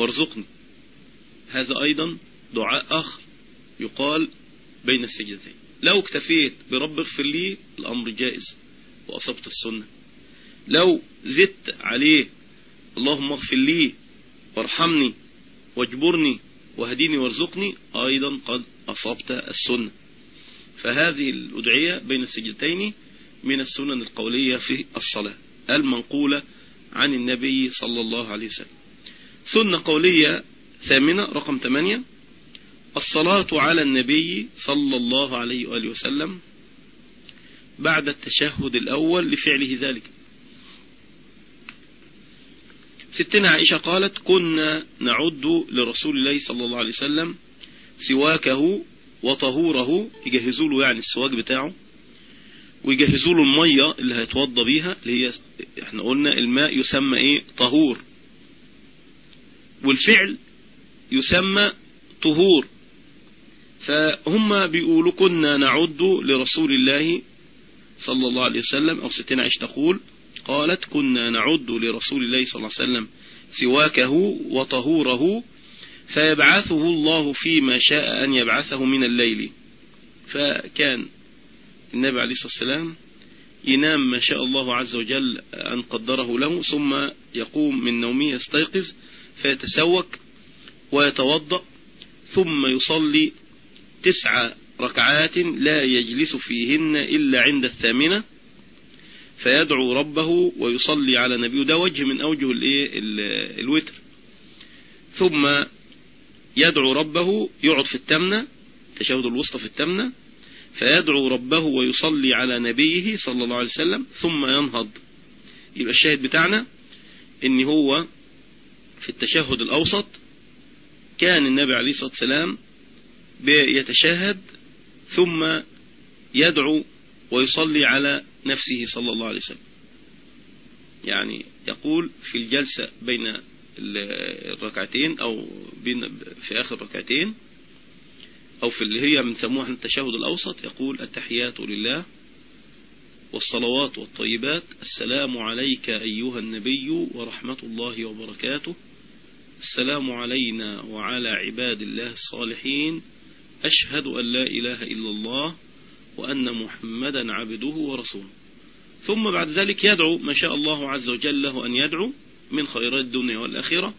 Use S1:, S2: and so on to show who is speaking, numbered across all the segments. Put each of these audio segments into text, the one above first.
S1: وارزقني. هذا أيضا دعاء آخر يقال بين السجدتين. لو اكتفيت برب اغفر لي الأمر جائز وأصبت السنة. لو زدت عليه اللهم اغفر لي وارحمني واجبرني وهديني وارزقني أيضا قد أصبت السنة. فهذه الأدعية بين السجدتين من السنن القولية في الصلاة المنقولة عن النبي صلى الله عليه وسلم. سنة قولية ثامنة رقم ثمانية. الصلاة على النبي صلى الله عليه وآله وسلم بعد التشهد الأول لفعله ذلك. ستنا عائشة قالت كنا نعد لرسول الله صلى الله عليه وسلم سواكه وطهوره. يجهزوا له يعني السواك بتاعه. ويجهزوا له المية اللي هيتوضى بيها اللي هي إحنا قلنا الماء يسمى إيه؟ طهور. والفعل يسمى طهور. فهم بيقولوا كنا نعد لرسول الله صلى الله عليه وسلم أو ستنا عيش تقول قالت كنا نعد لرسول الله صلى الله عليه وسلم سواكه وطهوره فيبعثه الله فيما شاء أن يبعثه من الليل. فكان النبي عليه الصلاة والسلام ينام ما شاء الله عز وجل أن قدره له ثم يقوم من نومه يستيقظ فيتسوك ويتوضأ ثم يصلي تسع ركعات لا يجلس فيهن إلا عند الثامنة فيدعو ربه ويصلي على نبيه ده وجه من أوجه الوتر. ثم يدعو ربه يقعد في التمنة تشهد الوسطى في التمنة فيدعو ربه ويصلي على نبيه صلى الله عليه وسلم ثم ينهض. يبقى الشاهد بتاعنا إن هو في التشهد الأوسط كان النبي عليه الصلاة والسلام بيتشهد ثم يدعو ويصلي على نفسه صلى الله عليه وسلم. يعني يقول في الجلسة بين الركعتين أو بين في آخر ركعتين أو في اللي هي بنسموها التشهد الأوسط يقول التحيات لله والصلوات والطيبات السلام عليك أيها النبي ورحمة الله وبركاته. السلام علينا وعلى عباد الله الصالحين. أشهد أن لا إله إلا الله وأن محمدا عبده ورسوله. ثم بعد ذلك يدعو ما شاء الله عز وجل له أن يدعو من خيرات الدنيا والآخرة.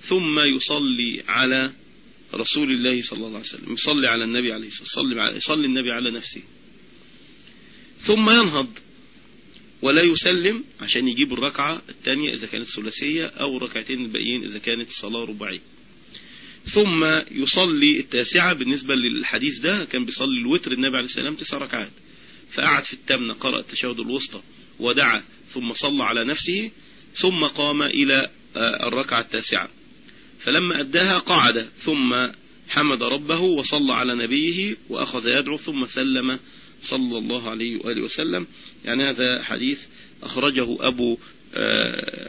S1: ثم يصلي على رسول الله صلى الله عليه وسلم. يصلي على النبي عليه الصلاة والسلام. يصلي النبي على نفسه. ثم ينهض. ولا يسلم عشان يجيب الركعة الثانية إذا كانت ثلاثية أو الركعتين الباقيين إذا كانت الصلاة رباعية. ثم يصلي التاسعة بالنسبة للحديث ده كان بيصلي الوتر النبي عليه السلام تسع ركعات. فقعد في التامنة قرأ التشهد الوسطى ودعا ثم صلى على نفسه ثم قام إلى الركعة التاسعة. فلما أداها قعد ثم حمد ربه وصلى على نبيه وأخذ يدعو ثم سلم صلى الله عليه وآله وسلم. يعني هذا حديث أخرجه أبو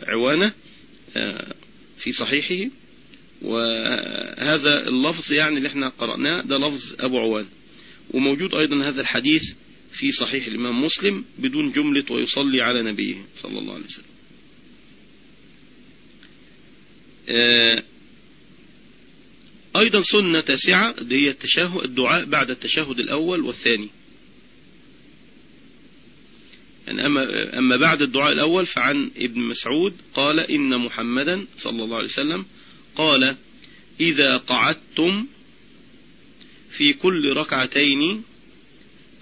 S1: عوانة في صحيحه. وهذا اللفظ يعني اللي إحنا قرأناه ده لفظ أبو عوان وموجود أيضا هذا الحديث في صحيح الإمام مسلم بدون جملة ويصلي على نبيه صلى الله عليه وسلم. أيضا سنة تاسعة هي التشهد الدعاء بعد التشهد الأول والثاني. يعني أما, أما بعد الدعاء الأول فعن ابن مسعود قال إن محمدا صلى الله عليه وسلم قال إذا قعدتم في كل ركعتين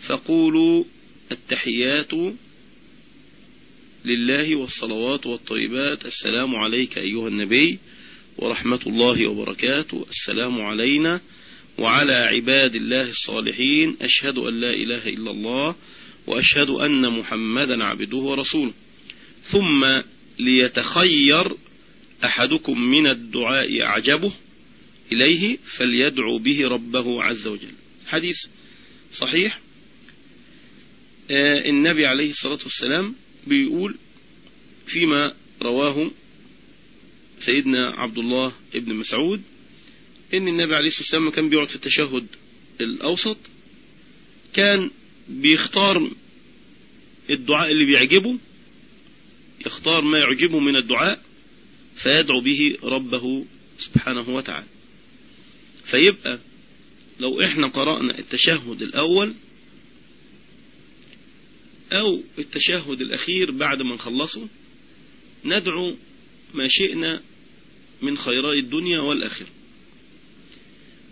S1: فقولوا التحيات لله والصلوات والطيبات السلام عليك أيها النبي ورحمة الله وبركاته السلام علينا وعلى عباد الله الصالحين أشهد أن لا إله إلا الله وأشهد أن محمدا عبده ورسوله. ثم ليتخير أحدكم من الدعاء أعجبه إليه فليدعو به ربه عز وجل. حديث صحيح. آه النبي عليه الصلاة والسلام بيقول فيما رواه سيدنا عبد الله ابن مسعود إن النبي عليه الصلاة والسلام كان بيقعد في التشهد الأوسط كان بيختار الدعاء اللي بيعجبه يختار ما يعجبه من الدعاء فيدعو به ربه سبحانه وتعالى. فيبقى لو إحنا قرأنا التشهد الأول أو التشهد الأخير بعد ما نخلصه ندعو ما شئنا من خيراء الدنيا والآخرة.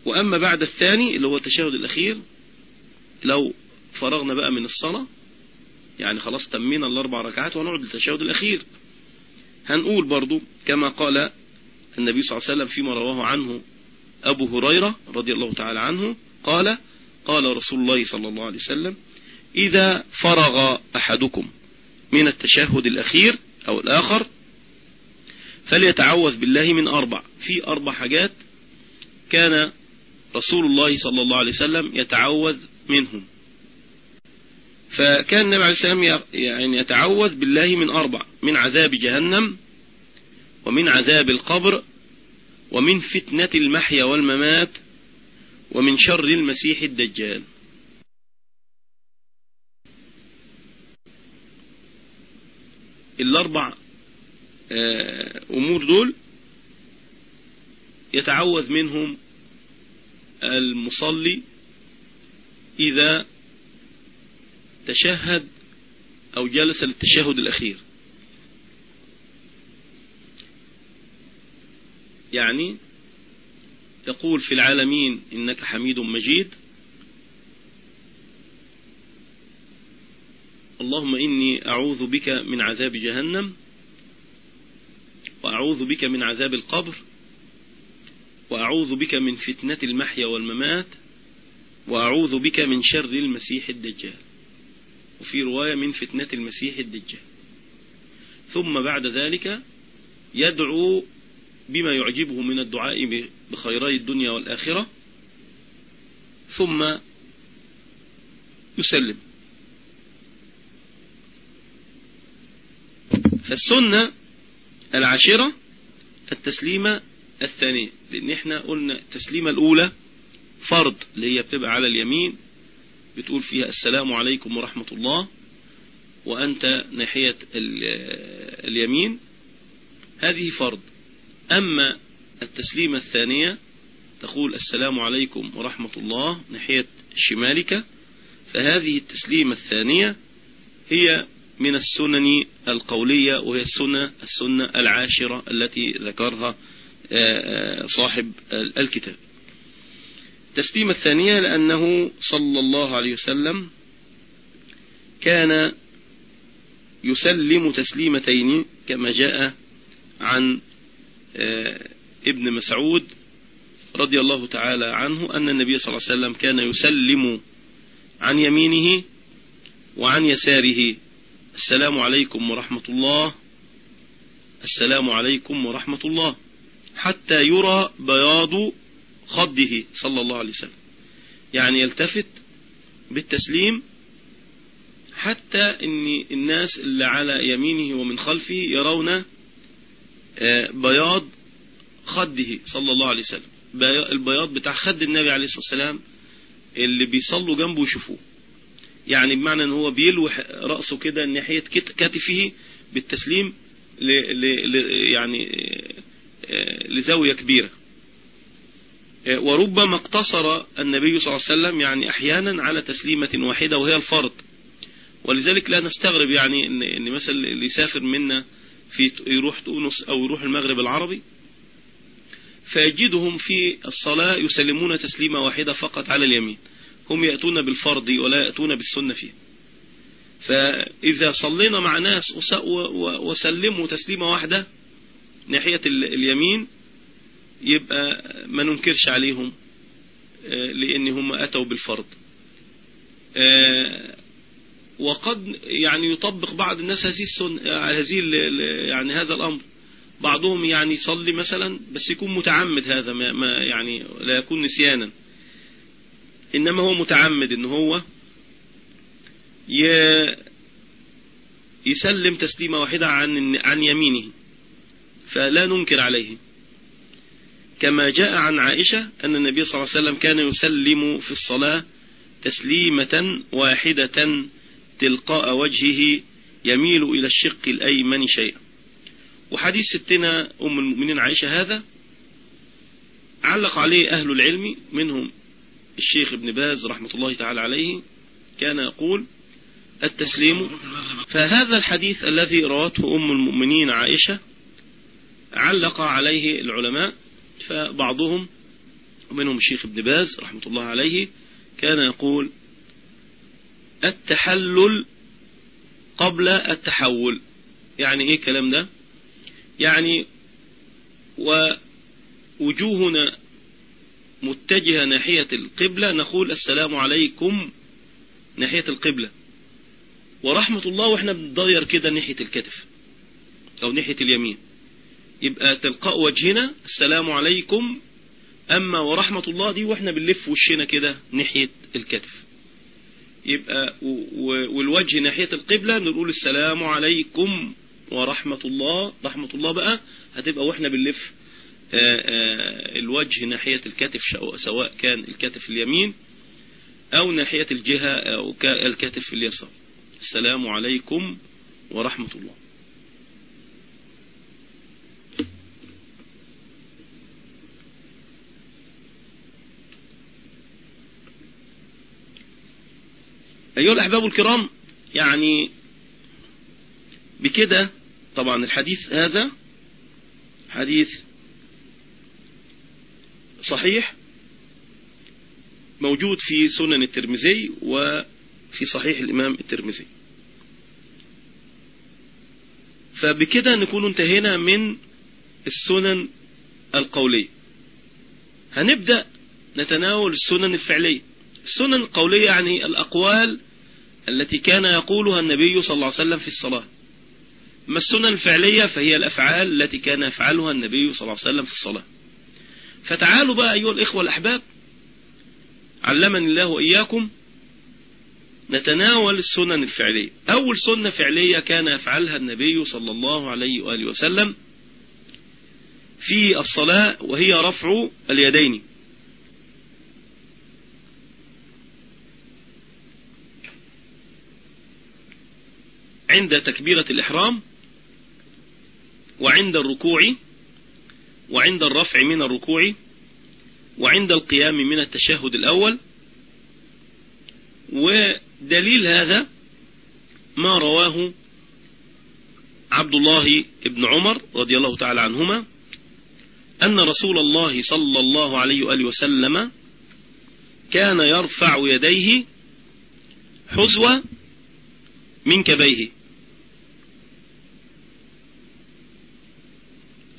S1: وأما بعد الثاني اللي هو التشهد الأخير لو فرغنا بقى من الصلاة. يعني خلاص تمينا الأربع ركعات ونقعد للتشهد الأخير. هنقول برضو كما قال النبي صلى الله عليه وسلم فيما رواه عنه أبو هريرة رضي الله تعالى عنه قال قال رسول الله صلى الله عليه وسلم إذا فرغ أحدكم من التشهد الأخير أو الآخر فليتعوذ بالله من أربع. في أربع حاجات كان رسول الله صلى الله عليه وسلم يتعوذ منهم. فكان النبي عليه السلام يعني يتعوذ بالله من أربع من عذاب جهنم ومن عذاب القبر ومن فتنة المحيا والممات ومن شر المسيح الدجال. الأربع آه، أمور دول يتعوذ منهم المصلي إذا تشهد أو جلس للتشهد الأخير. يعني يقول في العالمين إنك حميد مجيد اللهم إني أعوذ بك من عذاب جهنم وأعوذ بك من عذاب القبر وأعوذ بك من فتنة المحيا والممات وأعوذ بك من شر المسيح الدجال. وفي رواية من فتنة المسيح الدجال ثم بعد ذلك يدعو بما يعجبه من الدعاء بخيري الدنيا والآخرة ثم يسلم. فالسنة العاشرة التسليمة الثانية. لأن إحنا قلنا التسليمة الأولى فرض اللي هي بتبقى على اليمين بتقول فيها السلام عليكم ورحمة الله وأنت ناحية اليمين. هذه فرض. أما التسليمة الثانية تقول السلام عليكم ورحمة الله ناحية شمالك فهذه التسليمة الثانية هي من السنن القولية وهي السنة السنة العاشرة التي ذكرها آه، آه، صاحب الكتاب. التسليمة الثانية لأنه صلى الله عليه وسلم كان يسلم تسليمتين كما جاء عن آه، ابن مسعود رضي الله تعالى عنه أن النبي صلى الله عليه وسلم كان يسلم عن يمينه وعن يساره. السلام عليكم ورحمة الله. السلام عليكم ورحمة الله. حتى يرى بياض خده صلى الله عليه وسلم. يعني يلتفت بالتسليم حتى إن الناس اللي على يمينه ومن خلفه يرون آه، بياض خده صلى الله عليه وسلم. البياض بتاع خد النبي عليه الصلاة والسلام اللي بيصلوا جنبه يشوفوه يعني بمعنى إن هو بيلوح رأسه كده ناحية كتفه بالتسليم ل ل يعني آه، لزاوية كبيرة. آه، وربما اقتصر النبي صلى الله عليه وسلم يعني أحيانا على تسليمة واحدة وهي الفرض. ولذلك لا نستغرب يعني ان, مثلا اللي يسافر منا في يروح تونس أو يروح المغرب العربي فيجدهم في الصلاة يسلمون تسليمة واحدة فقط على اليمين. هم يأتون بالفرض ولا يأتون بالسنة فيه. فإذا صلينا مع ناس وسلموا تسليمة واحدة ناحية اليمين يبقى ما ننكرش عليهم آه، لأن هم أتوا بالفرض. آه، وقد يعني يطبق بعض الناس هذه السنة هذه يعني هذا الأمر. بعضهم يعني يصلي مثلا بس يكون متعمد هذا ما يعني لا يكون نسيانا. إنما هو متعمد إن هو يسلم تسليمة واحدة عن عن يمينه فلا ننكر عليه. كما جاء عن عائشة أن النبي صلى الله عليه وسلم كان يسلم في الصلاة تسليمة واحدة تلقاء وجهه يميل إلى الشق الأيمن شيئا. وحديث ستنا أم المؤمنين عائشة هذا علق عليه أهل العلم منهم الشيخ ابن باز رحمة الله تعالى عليه كان يقول التسليم. فهذا الحديث الذي رواته أم المؤمنين عائشة علق عليه العلماء فبعضهم ومنهم الشيخ ابن باز رحمة الله عليه كان يقول التحلل قبل التحول. يعني إيه كلام ده؟ يعني ووجوهنا متجهة ناحية القبلة نقول السلام عليكم ناحية القبلة. ورحمة الله وإحنا بنضير كده ناحية الكتف أو ناحية اليمين. يبقى تلقاء وجهنا السلام عليكم. أما ورحمة الله دي وإحنا بنلف وشنا كده ناحية الكتف. يبقى والوجه ناحية القبلة نقول السلام عليكم ورحمة الله. رحمة الله بقى هتبقى وإحنا بنلف الوجه ناحية الكتف سواء كان الكتف اليمين أو ناحية الجهة أو الكتف اليسار. السلام عليكم ورحمة الله. أيها الأحباب الكرام يعني بكده طبعا الحديث هذا حديث صحيح موجود في سنن الترمذي وفي صحيح الإمام الترمذي. فبكده نكون انتهينا من السنن القولية. هنبدأ نتناول السنن الفعلية. السنن القولية يعني الأقوال التي كان يقولها النبي صلى الله عليه وسلم في الصلاة. ما السنن الفعلية فهي الأفعال التي كان يفعلها النبي صلى الله عليه وسلم في الصلاة. فتعالوا بقى أيها الإخوة الأحباب علمني الله وإياكم نتناول السنن الفعلية. أول سنة فعلية كان يفعلها النبي صلى الله عليه وآله وسلم في الصلاة وهي رفع اليدين. عند تكبيرة الإحرام وعند الركوع وعند الرفع من الركوع وعند القيام من التشهد الأول. ودليل هذا ما رواه عبد الله بن عمر رضي الله تعالى عنهما أن رسول الله صلى الله عليه وآله وسلم كان يرفع يديه حزوة من كبيه.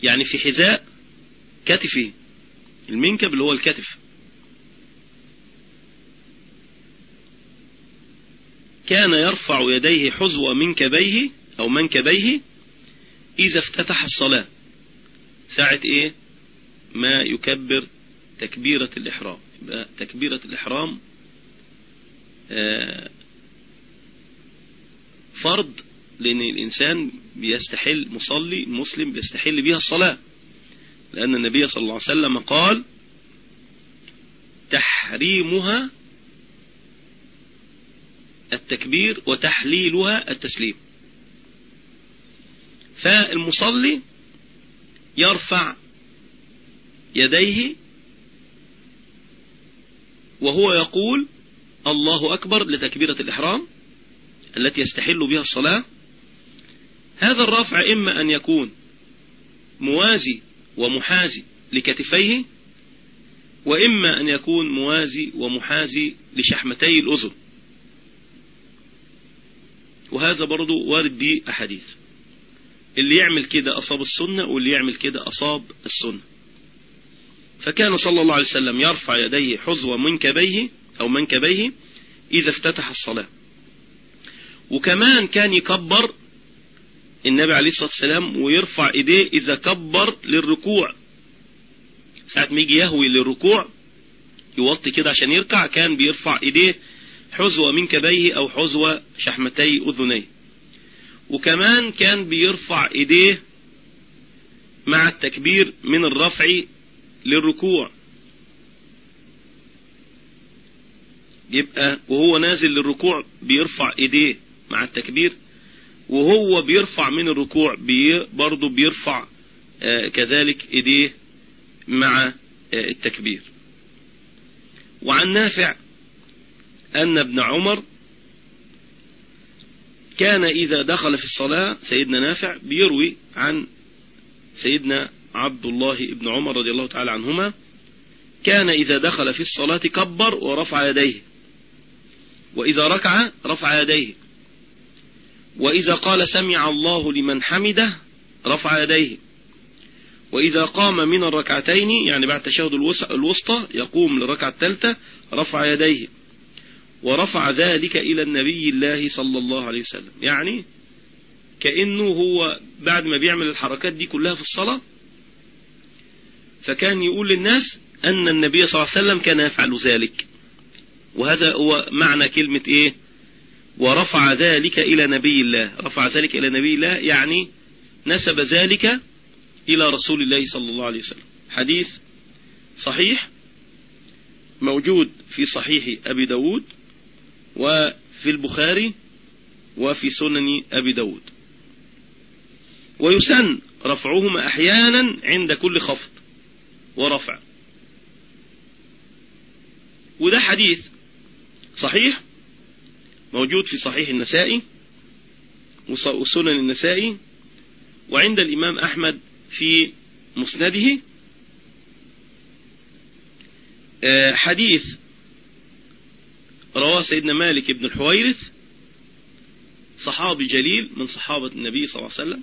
S1: يعني في حذاء كتفه المنكب اللي هو الكتف. كان يرفع يديه حزو منكبيه أو منكبيه إذا افتتح الصلاة. ساعة إيه؟ ما يكبر تكبيرة الإحرام. يبقى تكبيرة الإحرام آه فرض لأن الإنسان بيستحل مصلي المسلم بيستحل بها الصلاة. لأن النبي صلى الله عليه وسلم قال تحريمها التكبير وتحليلها التسليم. فالمصلي يرفع يديه وهو يقول الله أكبر لتكبيرة الإحرام التي يستحل بها الصلاة. هذا الرفع إما أن يكون موازي ومحازي لكتفيه وإما أن يكون موازي ومحازي لشحمتي الأذن. وهذا برضو وارد به أحاديث. اللي يعمل كده أصاب السنة واللي يعمل كده أصاب السنة. فكان صلى الله عليه وسلم يرفع يديه حزو منكبيه أو منكبيه إذا افتتح الصلاة. وكمان كان يكبر النبي عليه الصلاة والسلام ويرفع إيديه إذا كبر للركوع. ساعة ما يجي يهوي للركوع يوطي كده عشان يركع كان بيرفع إيديه حزوة من كبيه أو حزوة شحمتي اذنيه وكمان كان بيرفع إيديه مع التكبير من الرفع للركوع. يبقى وهو نازل للركوع بيرفع إيديه مع التكبير وهو بيرفع من الركوع بي برضه بيرفع آه كذلك إيديه مع التكبير. وعن نافع أن ابن عمر كان إذا دخل في الصلاة سيدنا نافع بيروي عن سيدنا عبد الله بن عمر رضي الله تعالى عنهما كان إذا دخل في الصلاة كبر ورفع يديه وإذا ركع رفع يديه. وإذا قال سمع الله لمن حمده رفع يديه. وإذا قام من الركعتين يعني بعد تشهد الوسطى يقوم للركعة الثالثة رفع يديه. ورفع ذلك إلى النبي الله صلى الله عليه وسلم. يعني كأنه هو بعد ما بيعمل الحركات دي كلها في الصلاة فكان يقول للناس أن النبي صلى الله عليه وسلم كان يفعل ذلك. وهذا هو معنى كلمة إيه؟ ورفع ذلك إلى نبي الله. رفع ذلك إلى نبي الله يعني نسب ذلك إلى رسول الله صلى الله عليه وسلم. حديث صحيح موجود في صحيح أبي داود وفي البخاري وفي سنن أبي داود. ويسن رفعهما أحيانا عند كل خفض ورفع. وده حديث صحيح موجود في صحيح النسائي وسنن النسائي وعند الإمام أحمد في مسنده آه، حديث رواه سيدنا مالك بن الحويرث صحابي جليل من صحابة النبي صلى الله عليه وسلم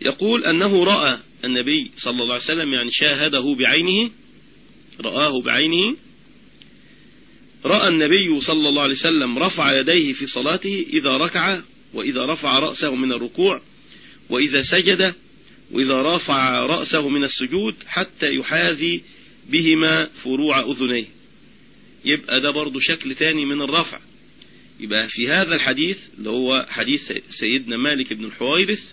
S1: يقول أنه رأى النبي صلى الله عليه وسلم يعني شاهده بعينه رآه بعينه رأى النبي صلى الله عليه وسلم رفع يديه في صلاته إذا ركع وإذا رفع رأسه من الركوع وإذا سجد وإذا رفع رأسه من السجود حتى يحاذي بهما فروع أذنيه. يبقى ده برضو شكل تاني من الرفع. يبقى في هذا الحديث اللي هو حديث سيدنا مالك بن الحويرث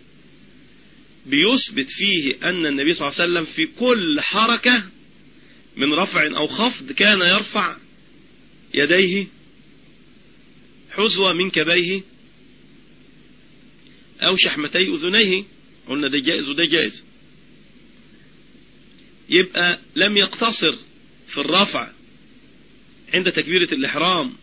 S1: بيثبت فيه أن النبي صلى الله عليه وسلم في كل حركة من رفع أو خفض كان يرفع يديه حزوة من كبيه أو شحمتي أذنيه قلنا ده جائز وده جائز. يبقى لم يقتصر في الرفع عند تكبيرة الإحرام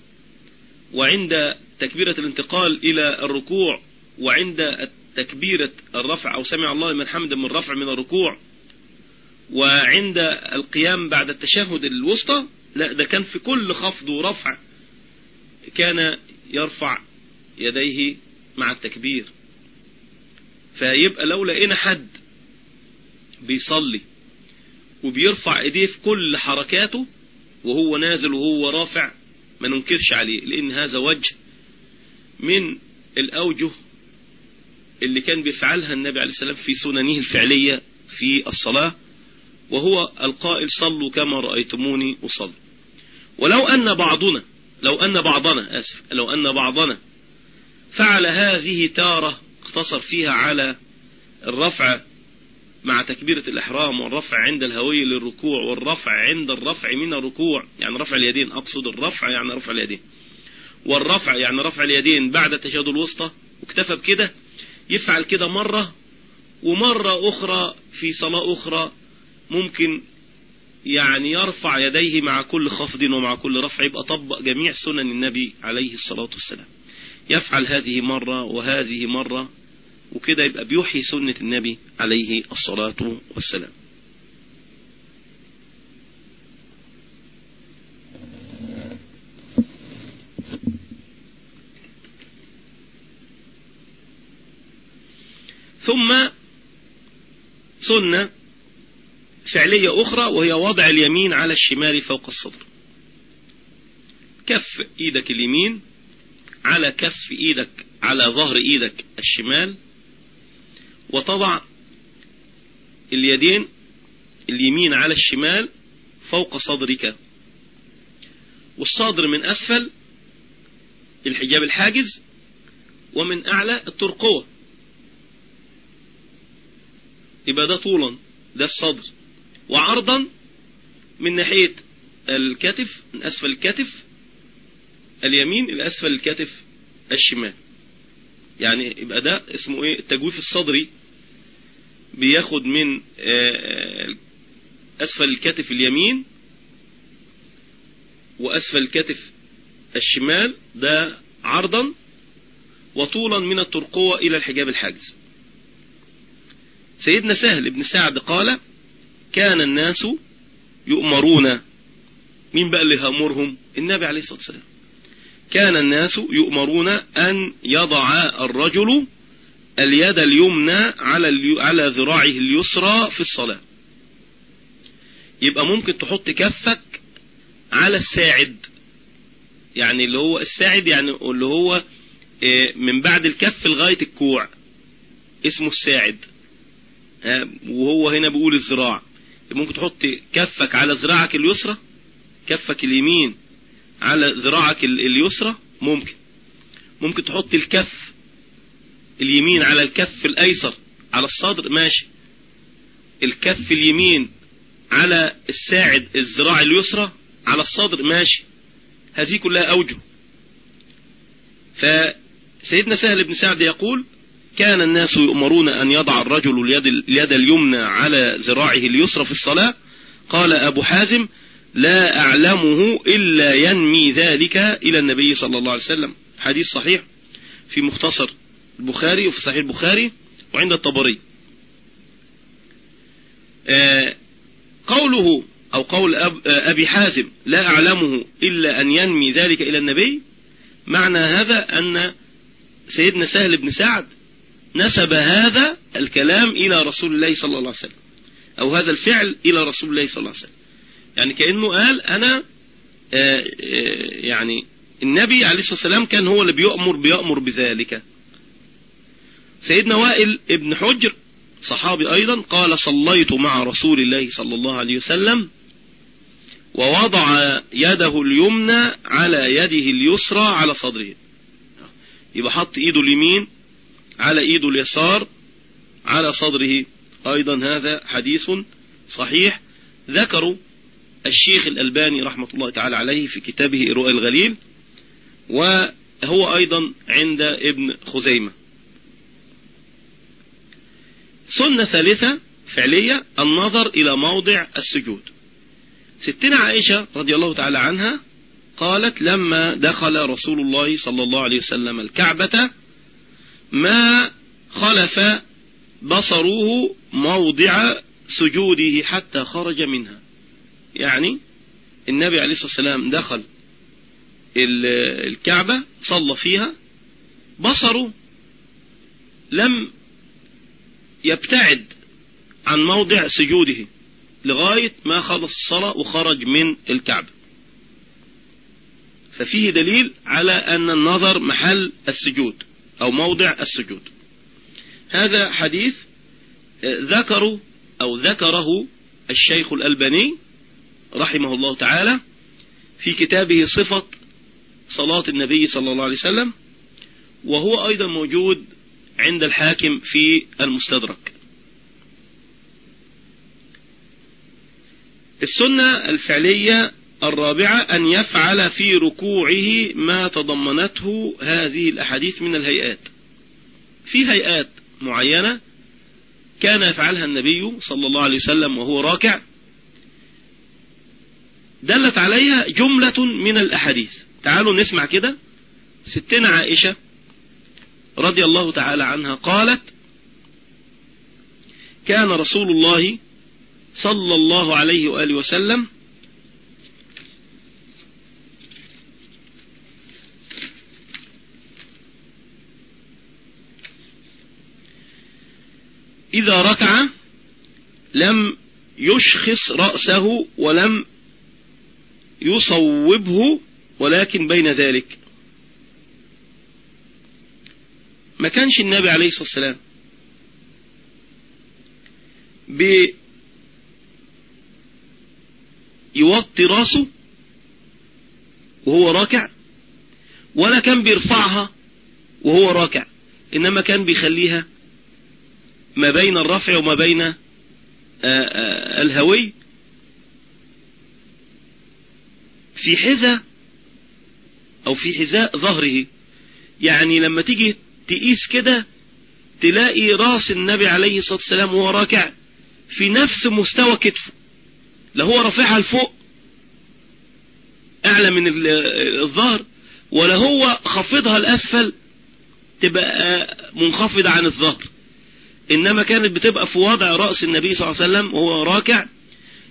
S1: وعند تكبيرة الانتقال إلى الركوع وعند تكبيرة الرفع أو سمع الله من حمد من رفع من الركوع وعند القيام بعد التشهد الوسطى لا ده كان في كل خفض ورفع كان يرفع يديه مع التكبير. فيبقى لو لقينا حد بيصلي وبيرفع إيديه في كل حركاته وهو نازل وهو رافع ما ننكرش عليه لأن هذا وجه من الأوجه اللي كان بيفعلها النبي عليه السلام في سننه الفعلية في الصلاة وهو القائل صلوا كما رأيتموني أصلي. ولو أن بعضنا لو أن بعضنا آسف لو أن بعضنا فعل هذه تارة اقتصر فيها على الرفع مع تكبيرة الإحرام والرفع عند الهوية للركوع والرفع عند الرفع من الركوع يعني رفع اليدين أقصد الرفع يعني رفع اليدين. والرفع يعني رفع اليدين بعد التشهد الوسطى واكتفى بكده يفعل كده مرة ومرة أخرى في صلاة أخرى ممكن يعني يرفع يديه مع كل خفض ومع كل رفع يبقى طبق جميع سنن النبي عليه الصلاة والسلام. يفعل هذه مرة وهذه مرة وكده يبقى بيوحي سنة النبي عليه الصلاة والسلام. ثم سنة فعلية أخرى وهي وضع اليمين على الشمال فوق الصدر. كف إيدك اليمين على كف إيدك على ظهر إيدك الشمال. وتضع اليدين اليمين على الشمال فوق صدرك. والصدر من أسفل الحجاب الحاجز ومن أعلى الترقوة. يبقى ده طولا ده الصدر. وعرضا من ناحية الكتف من أسفل الكتف اليمين إلى أسفل الكتف الشمال. يعني يبقى ده اسمه إيه؟ التجويف الصدري بياخد من آه، أسفل الكتف اليمين وأسفل الكتف الشمال. ده عرضا وطولا من الترقوة إلى الحجاب الحاجز. سيدنا سهل بن سعد قال كان الناس يؤمرون مين بقى اللي هامرهم النبي عليه الصلاة والسلام. كان الناس يؤمرون أن يضع الرجل اليد اليمنى على على ذراعه اليسرى في الصلاة. يبقى ممكن تحط كفك على الساعد. يعني اللي هو الساعد يعني اللي هو آه، من بعد الكف لغاية الكوع. اسمه الساعد. وهو هنا بيقول الذراع. ممكن تحط كفك على ذراعك اليسرى؟ كفك اليمين على ذراعك اليسرى؟ ممكن. ممكن تحط الكف اليمين على الكف الأيسر على الصدر؟ ماشي. الكف اليمين على الساعد الذراع اليسرى على الصدر؟ ماشي. هذه كلها أوجه. فسيدنا سهل بن سعد يقول كان الناس يؤمرون أن يضع الرجل اليد, اليد اليمنى على ذراعه اليسرى في الصلاة. قال أبو حازم لا أعلمه إلا ينمي ذلك إلى النبي صلى الله عليه وسلم. حديث صحيح في مختصر البخاري وفي صحيح البخاري وعند الطبري. آه، قوله أو قول أبي حازم لا أعلمه إلا أن ينمي ذلك إلى النبي معنى هذا أن سيدنا سهل بن سعد نسب هذا الكلام إلى رسول الله صلى الله عليه وسلم. أو هذا الفعل إلى رسول الله صلى الله عليه وسلم. يعني كأنه قال أنا آه، آه، يعني النبي عليه الصلاة والسلام كان هو اللي بيأمر بيأمر بذلك. سيدنا وائل ابن حجر صحابي أيضا قال صليت مع رسول الله صلى الله عليه وسلم ووضع يده اليمنى على يده اليسرى على صدره. يبقى حط إيده اليمين على ايده اليسار على صدره. أيضا هذا حديث صحيح. ذكروا الشيخ الألباني رحمة الله تعالى عليه في كتابه رؤى الغليل وهو أيضا عند ابن خزيمة. سنة ثالثة فعلية النظر إلى موضع السجود. ستنا عائشة رضي الله تعالى عنها قالت لما دخل رسول الله صلى الله عليه وسلم الكعبة ما خلف بصره موضع سجوده حتى خرج منها. يعني النبي عليه الصلاة والسلام دخل الكعبة صلى فيها بصره لم يبتعد عن موضع سجوده لغاية ما خلص الصلاة وخرج من الكعبة. ففيه دليل على أن النظر محل السجود. أو موضع السجود. هذا حديث ذكروا أو ذكره الشيخ الألباني رحمه الله تعالى في كتابه صفة صلاة النبي صلى الله عليه وسلم وهو أيضا موجود عند الحاكم في المستدرك. السنة الفعلية الرابعة أن يفعل في ركوعه ما تضمنته هذه الأحاديث من الهيئات. في هيئات معينة كان يفعلها النبي صلى الله عليه وسلم وهو راكع. دلت عليها جملة من الأحاديث. تعالوا نسمع كده. ستنا عائشة رضي الله تعالى عنها قالت كان رسول الله صلى الله عليه وآله وسلم إذا ركع لم يشخص رأسه ولم يصوبه ولكن بين ذلك. ما كانش النبي عليه الصلاة والسلام يوطي راسه وهو راكع ولا كان بيرفعها وهو راكع إنما كان بيخليها ما بين الرفع وما بين آه، آه، الهوي. في حذاء أو في حذاء ظهره. يعني لما تيجي تقيس كده تلاقي راس النبي عليه الصلاة والسلام وهو راكع في نفس مستوى كتفه. لا هو رافعها لفوق أعلى من الظهر ولا هو خفضها الأسفل تبقى منخفضة عن الظهر. إنما كانت بتبقى في وضع رأس النبي صلى الله عليه وسلم وهو راكع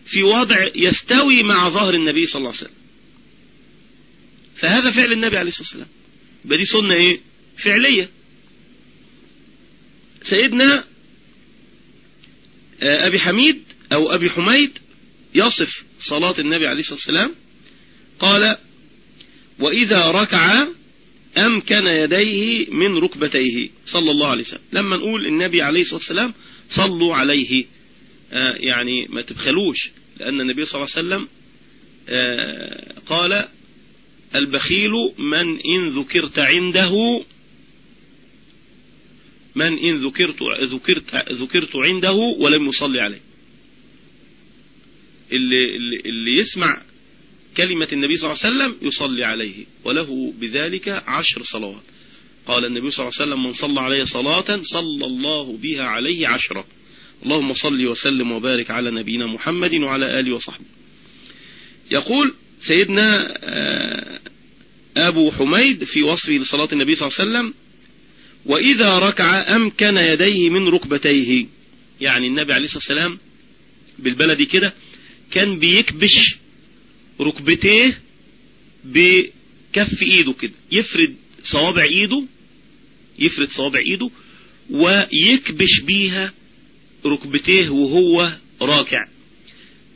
S1: في وضع يستوي مع ظهر النبي صلى الله عليه وسلم. فهذا فعل النبي عليه الصلاة والسلام. يبقى دي سنة إيه؟ فعلية. سيدنا آه، أبي حميد أو أبي حميد يصف صلاة النبي عليه الصلاة والسلام. قال وإذا ركع أمكن يديه من ركبتيه صلى الله عليه وسلم. لما نقول النبي عليه الصلاة والسلام صلوا عليه. آه، يعني ما تبخلوش لأن النبي صلى الله عليه وسلم آه، قال البخيل من إن ذكرت عنده من إن ذكرت, ذكرت, ذكرت عنده ولم يصلي عليه. اللي, اللي, اللي يسمع كلمة النبي صلى الله عليه وسلم يصلي عليه وله بذلك عشر صلوات. قال النبي صلى الله عليه وسلم من صلى عليه صلاة صلى الله بها عليه عشرة. اللهم صل وسلم وبارك على نبينا محمد وعلى آله وصحبه. يقول سيدنا آه، أبو حميد في وصفه لصلاة النبي صلى الله عليه وسلم وإذا ركع أمكن يديه من ركبتيه. يعني النبي عليه الصلاة والسلام بالبلدي كده كان بيكبش ركبتيه بكف ايده كده يفرد صوابع ايده يفرد صوابع ايده ويكبش بيها ركبتيه وهو راكع.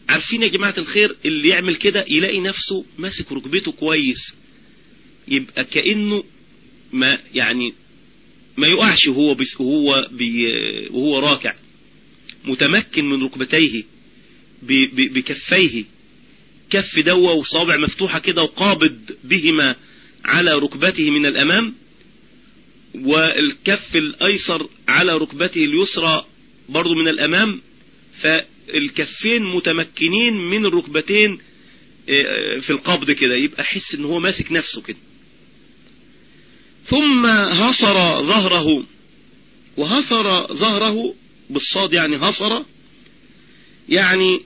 S1: عارفين يا جماعة الخير اللي يعمل كده؟ يلاقي نفسه ماسك ركبته كويس. يبقى كأنه ما يعني ما يقعش وهو بس وهو بي وهو راكع. متمكن من ركبتيه بكفيه. كف دوا وصابع مفتوحة كده وقابض بهما على ركبته من الأمام والكف الأيسر على ركبته اليسرى برضو من الأمام فالكفين متمكنين من الركبتين آه، في القبض كده يبقى حس إن هو ماسك نفسه كده. ثم هصر ظهره وهصر ظهره بالصاد يعني هصر يعني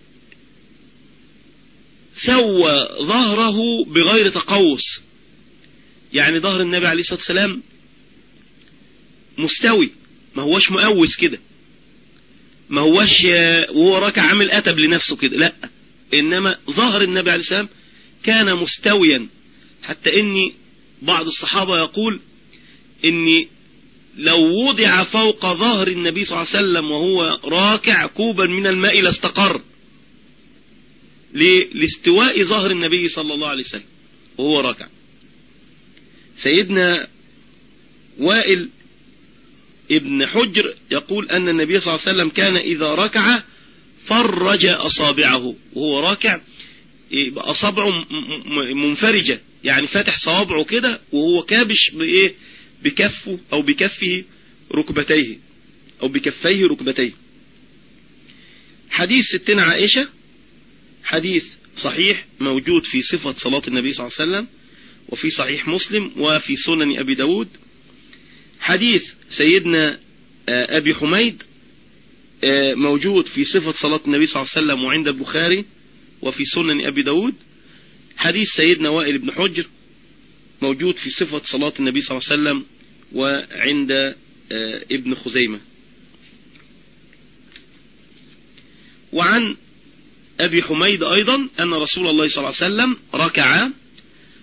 S1: سوى ظهره بغير تقوس. يعني ظهر النبي عليه الصلاة والسلام مستوي ما هوش مقوس كده. ما هوش وهو راكع عامل أتب لنفسه كده لأ. إنما ظهر النبي عليه السلام كان مستويا. حتى إني بعض الصحابة يقول إني لو وضع فوق ظهر النبي صلى الله عليه وسلم وهو راكع كوبا من الماء لاستقر. لاستواء ظهر النبي صلى الله عليه وسلم وهو راكع. سيدنا وائل ابن حجر يقول أن النبي صلى الله عليه وسلم كان إذا ركع فرج أصابعه وهو راكع أصابعه منفرجة يعني فاتح صوابعه كده وهو كابش بإيه؟ بكفه أو بكفه ركبتيه أو بكفيه ركبتيه. حديث ستنا عائشة حديث صحيح موجود في صفة صلاة النبي صلى الله عليه وسلم وفي صحيح مسلم وفي سنن أبي داود. حديث سيدنا آه، أبي حميد آه، موجود في صفة صلاة النبي صلى الله عليه وسلم وعند البخاري وفي سنن أبي داود. حديث سيدنا وائل بن حجر موجود في صفة صلاة النبي صلى الله عليه وسلم وعند آه، ابن خزيمة. وعن أبي حميد أيضا أن رسول الله صلى الله عليه وسلم ركع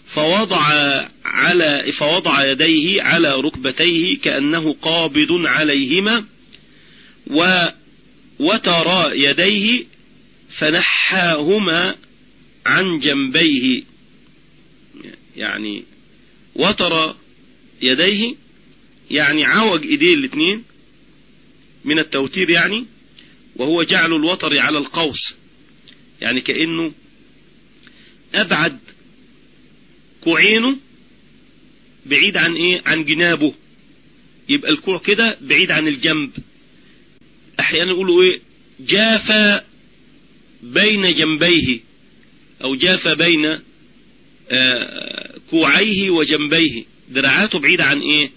S1: فوضع على فوضع يديه على ركبتيه كأنه قابض عليهما ووتر يديه فنحاهما عن جنبيه. يعني وتر يديه يعني عوج إيديه الاثنين من التوتير يعني وهو جعل الوتر على القوس. يعني كأنه أبعد كوعينه بعيد عن إيه؟ عن جنابه. يبقى الكوع كده بعيد عن الجنب. أحيانا يقولوا إيه؟ جاف بين جنبيه. أو جاف بين آه كوعيه وجنبيه. دراعاته بعيدة عن إيه؟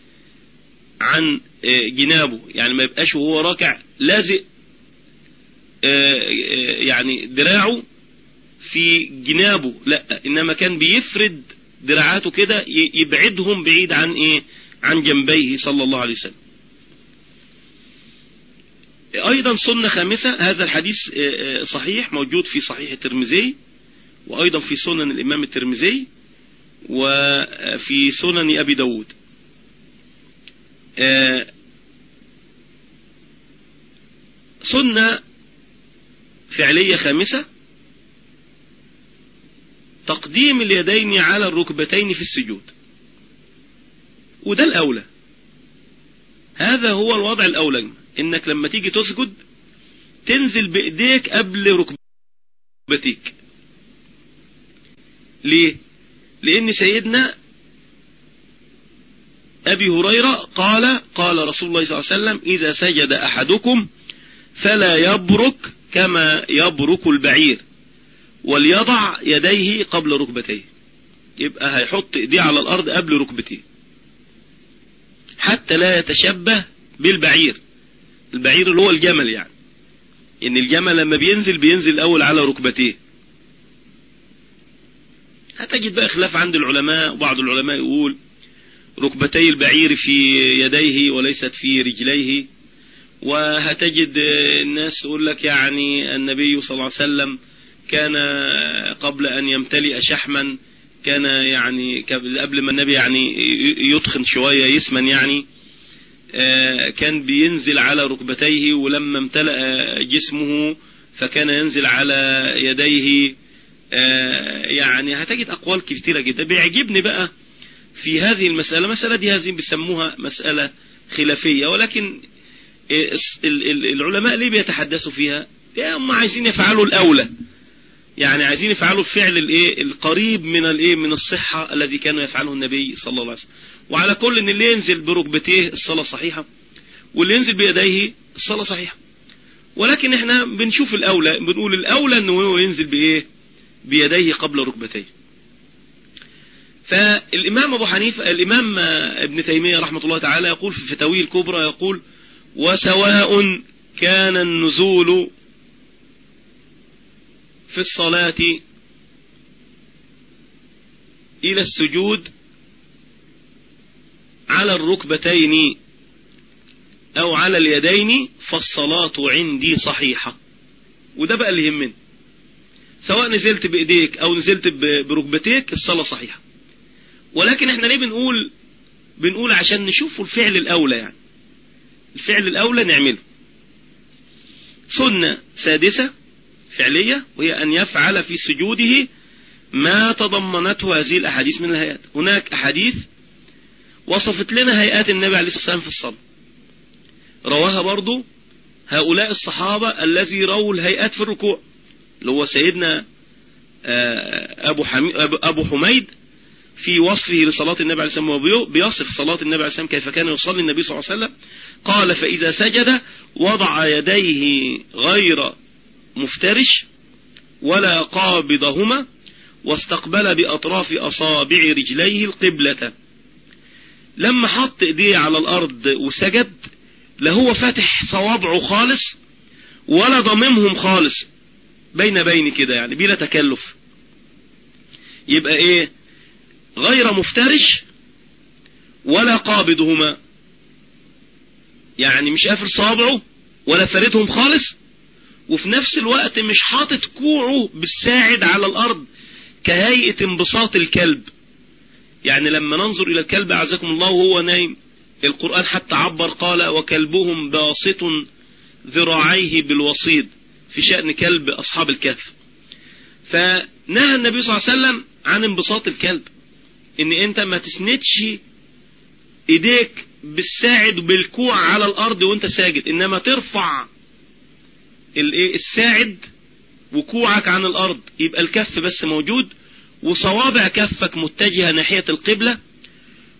S1: عن آه جنابه. يعني ما يبقاش وهو راكع لازق آه، يعني دراعه في جنابه لا إنما كان بيفرد دراعاته كده يبعدهم بعيد عن إيه؟ عن جنبيه صلى الله عليه وسلم. أيضا سنة خامسة هذا الحديث آه، آه، صحيح موجود في صحيح الترمذي وأيضا في سنن الإمام الترمذي وفي سنن أبي داود. آه، سنة فعلية خامسة تقديم اليدين على الركبتين في السجود. وده الأولى. هذا هو الوضع الأولى. إنك لما تيجي تسجد تنزل بإيديك قبل ركبتيك. ليه؟ لأن سيدنا أبي هريرة قال قال رسول الله صلى الله عليه وسلم إذا سجد أحدكم فلا يبرك كما يبرك البعير وليضع يديه قبل ركبتيه. يبقى هيحط ايديه على الأرض قبل ركبتيه. حتى لا يتشبه بالبعير. البعير اللي هو الجمل يعني. إن الجمل لما بينزل بينزل الأول على ركبتيه. هتجد بقى خلاف عند العلماء. وبعض العلماء يقول ركبتي البعير في يديه وليست في رجليه. وهتجد الناس تقول لك يعني النبي صلى الله عليه وسلم كان قبل أن يمتلئ شحما كان يعني قبل ما النبي يعني يدخن شوية يسمن يعني آه، كان بينزل على ركبتيه ولما امتلأ جسمه فكان ينزل على يديه آه، يعني هتجد أقوال كثيرة جدا. بيعجبني بقى في هذه المسألة مسألة دي هذه بيسموها مسألة خلافية ولكن العلماء ليه بيتحدثوا فيها؟ هم عايزين يفعلوا الأولى. يعني عايزين يفعلوا الفعل الإيه؟ القريب من الإيه؟ من الصحة الذي كان يفعله النبي صلى الله عليه وسلم. وعلى كل إن اللي ينزل بركبتيه الصلاة صحيحة واللي ينزل بيديه الصلاة صحيحة. ولكن إحنا بنشوف الأولى بنقول الأولى انه هو ينزل بإيه؟ بيديه قبل ركبتيه. فالإمام أبو حنيفة الإمام ابن تيمية رحمة الله تعالى يقول في فتاويه الكبرى يقول وسواء كان النزول في الصلاة إلى السجود على الركبتين أو على اليدين فالصلاة عندي صحيحة. وده بقى اللي يهمني. سواء نزلت بإيديك أو نزلت بركبتيك الصلاة صحيحة. ولكن إحنا ليه بنقول بنقول عشان نشوف الفعل الأولى يعني؟ الفعل الأولى نعمله. سنة سادسة فعلية وهي أن يفعل في سجوده ما تضمنته هذه الأحاديث من الهيئات. هناك أحاديث وصفت لنا هيئات النبي عليه الصلاة والسلام في الصلاة. رواها برضو هؤلاء الصحابة الذي رووا الهيئات في الركوع اللي هو سيدنا آه، أبو, أبو حميد في وصفه لصلاة النبي عليه الصلاة والسلام بيصف صلاة النبي عليه الصلاة والسلام كيف كان يصلي النبي صلى الله عليه وسلم. قال فإذا سجد وضع يديه غير مفترش ولا قابضهما واستقبل بأطراف أصابع رجليه القبلة. لما حط إيديه على الأرض وسجد لا هو فاتح صوابعه خالص ولا ضممهم خالص. بين بين كده يعني بلا تكلف. يبقى إيه؟ غير مفترش ولا قابضهما. يعني مش قافل صوابعه ولا فردهم خالص وفي نفس الوقت مش حاطط كوعه بالساعد على الأرض كهيئة انبساط الكلب. يعني لما ننظر إلى الكلب أعزكم الله وهو نايم القرآن حتى عبر قال وكلبهم باسط ذراعيه بالوصيد في شأن كلب أصحاب الكهف. فنهى النبي صلى الله عليه وسلم عن انبساط الكلب إن أنت ما تسندش إيديك بالساعد بالكوع على الأرض وانت ساجد. إنما ترفع الايه الساعد وكوعك عن الأرض. يبقى الكف بس موجود وصوابع كفك متجهة ناحية القبلة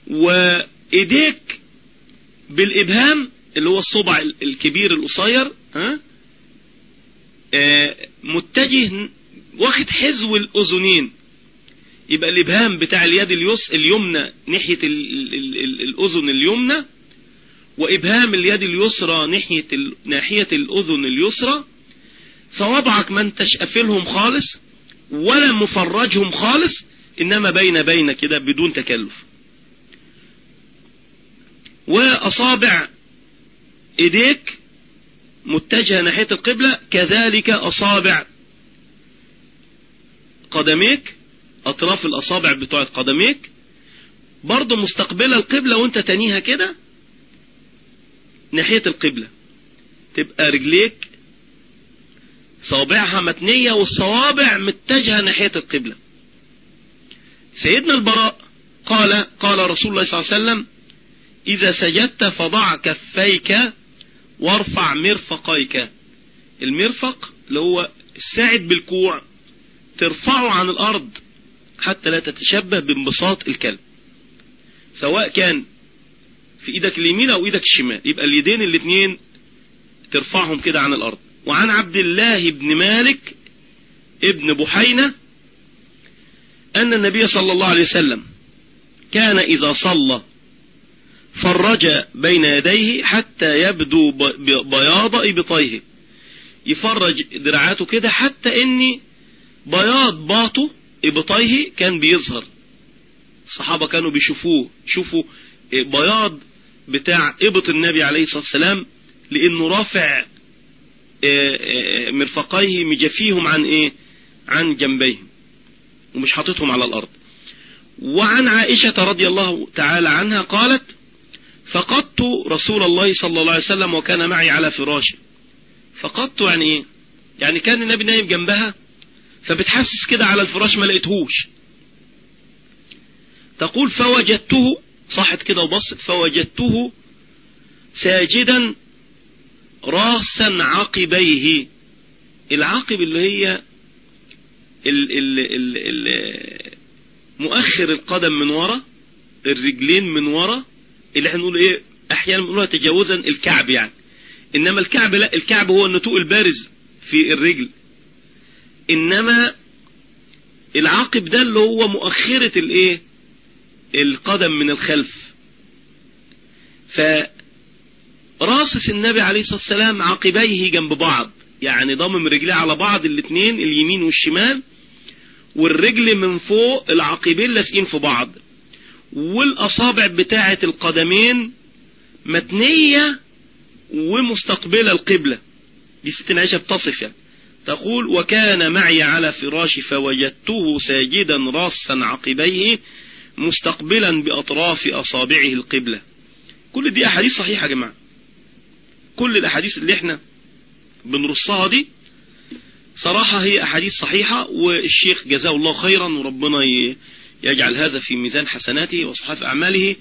S1: وإيديك بالإبهام اللي هو الصبع الكبير القصير ها؟ آه متجه واخد حزو الأذنين. يبقى الإبهام بتاع اليد اليس اليمنى ناحية الأذن اليمنى وإبهام اليد اليسرى ناحية ناحية الأذن اليسرى صوابعك ما انتش قافلهم خالص ولا مفرجهم خالص إنما بين بين كده بدون تكلف. وأصابع إيديك متجهة ناحية القبلة كذلك أصابع قدميك أطراف الأصابع بتوعت قدميك برضو مستقبلة القبلة وانت تانيها كده ناحية القبلة. تبقى رجليك صوابعها متنية والصوابع متجهة ناحية القبلة. سيدنا البراء قال قال رسول الله صلى الله عليه وسلم إذا سجدت فضع كفيك وارفع مرفقيك. المرفق اللي هو الساعد بالكوع ترفعه عن الأرض حتى لا تتشبه بانبساط الكلب. سواء كان في إيدك اليمين أو إيدك الشمال. يبقى اليدين الاثنين ترفعهم كده عن الأرض. وعن عبد الله بن مالك ابن بحينة أن النبي صلى الله عليه وسلم كان إذا صلى فرج بين يديه حتى يبدو بياض إبطيه. يفرج دراعاته كده حتى ان بياض باطه إبطيه كان بيظهر. الصحابة كانوا بيشوفوه شوفوا بياض بتاع إبط النبي عليه الصلاة والسلام لأنه رافع مرفقيه مجفيهم عن إيه؟ عن جنبيهم ومش حاططهم على الأرض. وعن عائشة رضي الله تعالى عنها قالت فقدت رسول الله صلى الله عليه وسلم وكان معي على فراشه. فقدت يعني إيه؟ يعني كان النبي نايم جنبها فبتحسس كده على الفراش ما لقيتهوش. تقول فوجدته صحت كده وبصت فوجدته ساجدا راسا عقبيه. العقب اللي هي ال ال ال ال مؤخر القدم من ورا الرجلين من ورا اللي إحنا نقول إيه أحيانا بنقولها تجاوزا الكعب يعني. إنما الكعب لا الكعب هو النتوء البارز في الرجل. إنما العقب ده اللي هو مؤخرة الإيه؟ القدم من الخلف. فراسس النبي عليه الصلاة والسلام عقبيه جنب بعض يعني ضمم رجليه على بعض الاثنين اليمين والشمال والرجل من فوق العقبين لاسقين في بعض. والأصابع بتاعة القدمين متنية ومستقبلة القبلة. دي ستنا عيشة بتصف يعني. تقول وكان معي على فراشي فوجدته ساجدا راسا عقبيه مستقبلا بأطراف أصابعه القبلة. كل دي أحاديث صحيحة يا جماعة. كل الأحاديث اللي إحنا بنرصها دي صراحة هي أحاديث صحيحة والشيخ جزاه الله خيرا وربنا يجعل هذا في ميزان حسناته وصحات أعماله.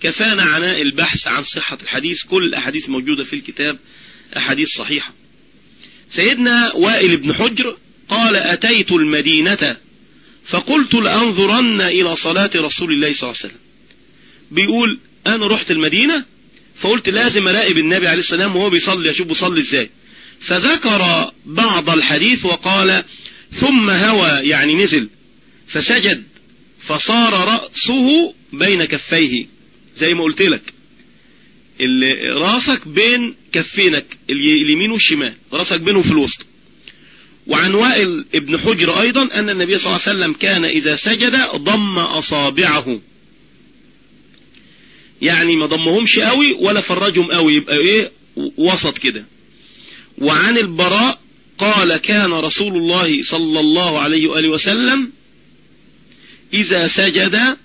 S1: كفانا عناء البحث عن صحة الحديث. كل الأحاديث موجودة في الكتاب أحاديث صحيحة. سيدنا وائل بن حجر قال أتيت المدينة فقلت لأنظرن إلى صلاة رسول الله صلى الله عليه وسلم. بيقول أنا رحت المدينة فقلت لازم أراقب النبي عليه السلام وهو بيصلي أشوف بيصلي إزاي. فذكر بعض الحديث وقال ثم هوى يعني نزل فسجد فصار رأسه بين كفيه زي ما قلت لك. راسك بين كفينك اليمين والشمال راسك بينهم في الوسط. وعن وائل ابن حجر أيضا أن النبي صلى الله عليه وسلم كان إذا سجد ضم أصابعه. يعني ما ضمهمش قوي ولا فرجهم قوي يبقى إيه؟ وسط كده. وعن البراء قال كان رسول الله صلى الله عليه وآله وسلم إذا سجد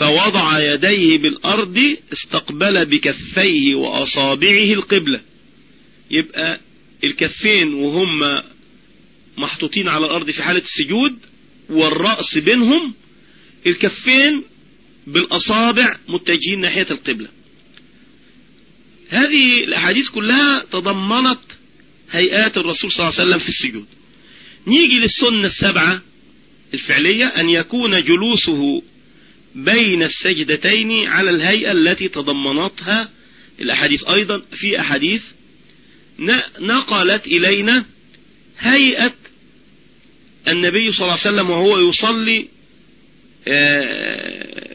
S1: فوضع يديه بالأرض استقبل بكفيه وأصابعه القبلة. يبقى الكفين وهم محطوطين على الأرض في حالة السجود والرأس بينهم الكفين بالأصابع متجهين ناحية القبلة. هذه الأحاديث كلها تضمنت هيئات الرسول صلى الله عليه وسلم في السجود. نيجي للسنة السبعة الفعلية أن يكون جلوسه بين السجدتين على الهيئة التي تضمنتها الأحاديث. أيضا في أحاديث نقلت إلينا هيئة النبي صلى الله عليه وسلم وهو يصلي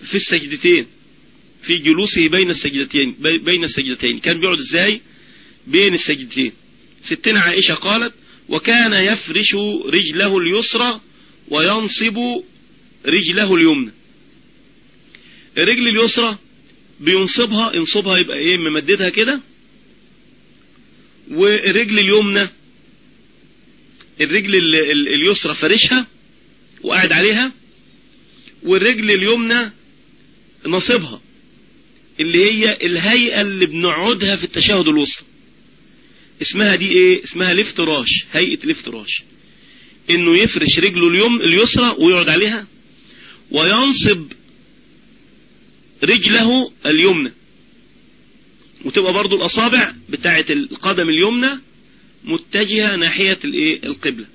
S1: في السجدتين في جلوسه بين السجدتين بين السجدتين. كان بيقعد إزاي؟ بين السجدتين. ستنا عائشة قالت وكان يفرش رجله اليسرى وينصب رجله اليمنى. الرجل اليسرى بينصبها ينصبها يبقى إيه ممددها كده. والرجل اليمنى الرجل اليسرى فرشها وقاعد عليها. والرجل اليمنى نصبها اللي هي الهيئة اللي بنقعدها في التشهد الوسطى. اسمها دي إيه؟ اسمها الافتراش هيئة الافتراش إنه يفرش رجله اليوم اليسرى ويقعد عليها وينصب رجله اليمنى. وتبقى برضو الأصابع بتاعة القدم اليمنى متجهة ناحية القبلة.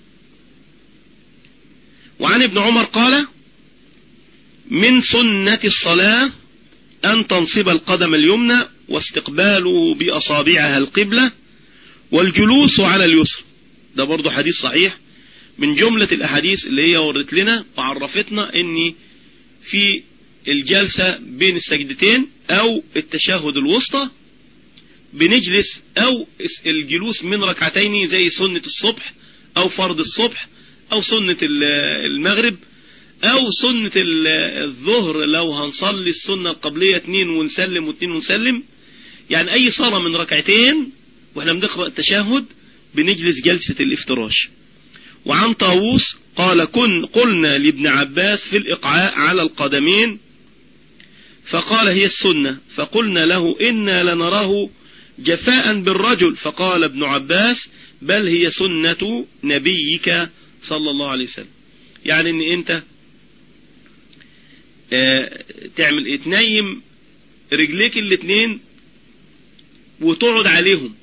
S1: وعن ابن عمر قال من سنة الصلاة أن تنصب القدم اليمنى واستقباله بأصابعها القبلة والجلوس على اليسر ده برضو حديث صحيح. من جملة الأحاديث اللي هي ورت لنا وعرفتنا ان في الجلسة بين السجدتين أو التشهد الوسطى بنجلس أو الجلوس من ركعتين زي سنة الصبح أو فرض الصبح أو سنة المغرب أو سنة الظهر لو هنصلي السنة القبلية اتنين ونسلم واتنين ونسلم. يعني أي صلاة من ركعتين وإحنا بنقرأ التشهد بنجلس جلسة الافتراش. وعن طاووس قال كن قلنا لابن عباس في الإقعاء على القدمين فقال هي السنة. فقلنا له إنا لنراه جفاء بالرجل. فقال ابن عباس بل هي سنة نبيك صلى الله عليه وسلم. يعني إن أنت آه تعمل إيه تنيم رجليك الاتنين وتقعد عليهم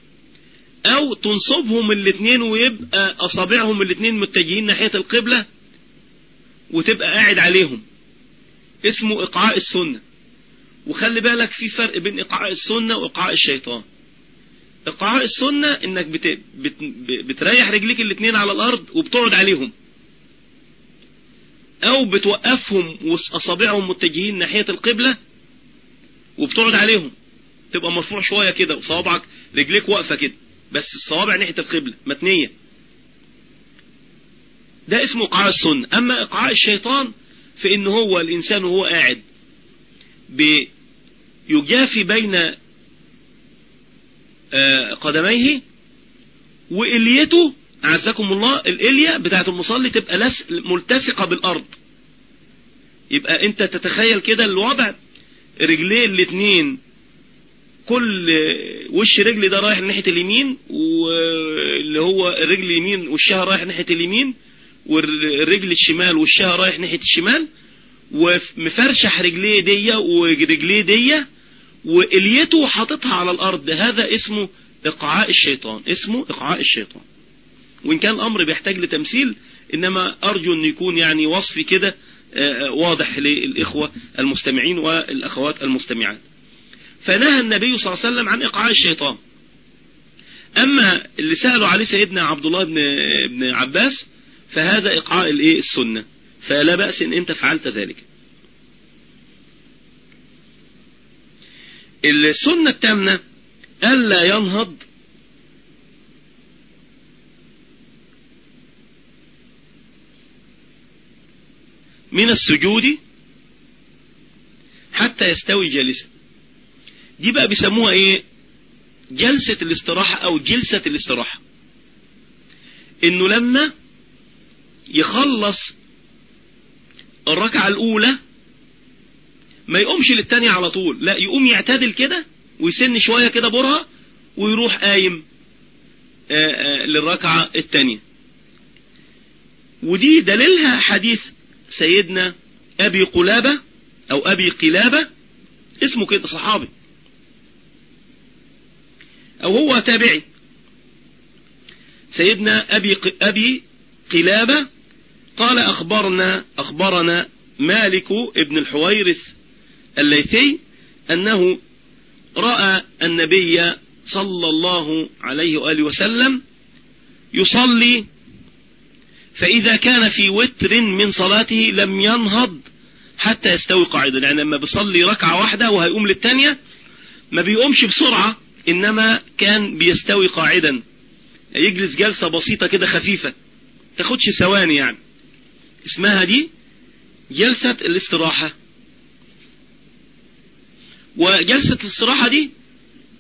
S1: أو تنصبهم الاتنين ويبقى أصابعهم الاتنين متجهين ناحية القبلة وتبقى قاعد عليهم. اسمه إقعاء السنة. وخلي بالك في فرق بين اقعاء السنة واقعاء الشيطان. اقعاء السنة إنك بت... بت... بتريح رجليك الاتنين على الأرض وبتقعد عليهم. أو بتوقفهم واصابعهم متجهين ناحية القبلة وبتقعد عليهم. تبقى مرفوع شوية كده وصوابعك رجليك واقفة كده. بس الصوابع ناحية القبلة متنية. ده اسمه اقعاء السنة. أما اقعاء الشيطان فإن هو الإنسان وهو قاعد بيجافي بين قدميه وإليته أعزكم الله الإلية بتاعت المصلي تبقى لس ملتصقة بالأرض. يبقى أنت تتخيل كده الوضع رجليه الاتنين كل وش رجل ده رايح ناحية اليمين واللي هو الرجل اليمين وشها رايح ناحية اليمين والرجل الشمال وشها رايح ناحية الشمال ومفرشح رجليه دي ورجليه دي وإليته حاططها على الأرض. هذا اسمه إقعاء الشيطان. اسمه إقعاء الشيطان. وإن كان الأمر بيحتاج لتمثيل إنما أرجو أن يكون يعني وصفي كده واضح للإخوة المستمعين والأخوات المستمعات. فنهى النبي صلى الله عليه وسلم عن إقعاء الشيطان. أما اللي سألوا عليه سيدنا عبد الله بن, بن عباس فهذا إقعاء السنة. فلا بأس إن أنت فعلت ذلك. السنة التامنة ألا ينهض من السجود حتى يستوي جالسا. دي بقى بيسموها إيه؟ جلسة الاستراحة أو جلسة الاستراحة. إنه لما يخلص الركعة الأولى ما يقومش للتانية على طول. لا يقوم يعتدل كده ويسن شوية كده برها ويروح قايم آآ آآ للركعة التانية. ودي دليلها حديث سيدنا أبي قلابة أو أبي قلابة اسمه كده صحابي. أو هو تابعي. سيدنا أبي أبي قلابة قال أخبرنا أخبرنا مالك ابن الحويرث الليثي أنه رأى النبي صلى الله عليه وآله وسلم يصلي فإذا كان في وتر من صلاته لم ينهض حتى يستوي قاعدا. يعني لما بيصلي ركعة واحدة وهيقوم للتانية ما بيقومش بسرعة إنما كان بيستوي قاعدا. يجلس جلسة بسيطة كده خفيفة. تاخدش ثواني يعني. اسمها دي جلسة الاستراحة. وجلسة الاستراحة دي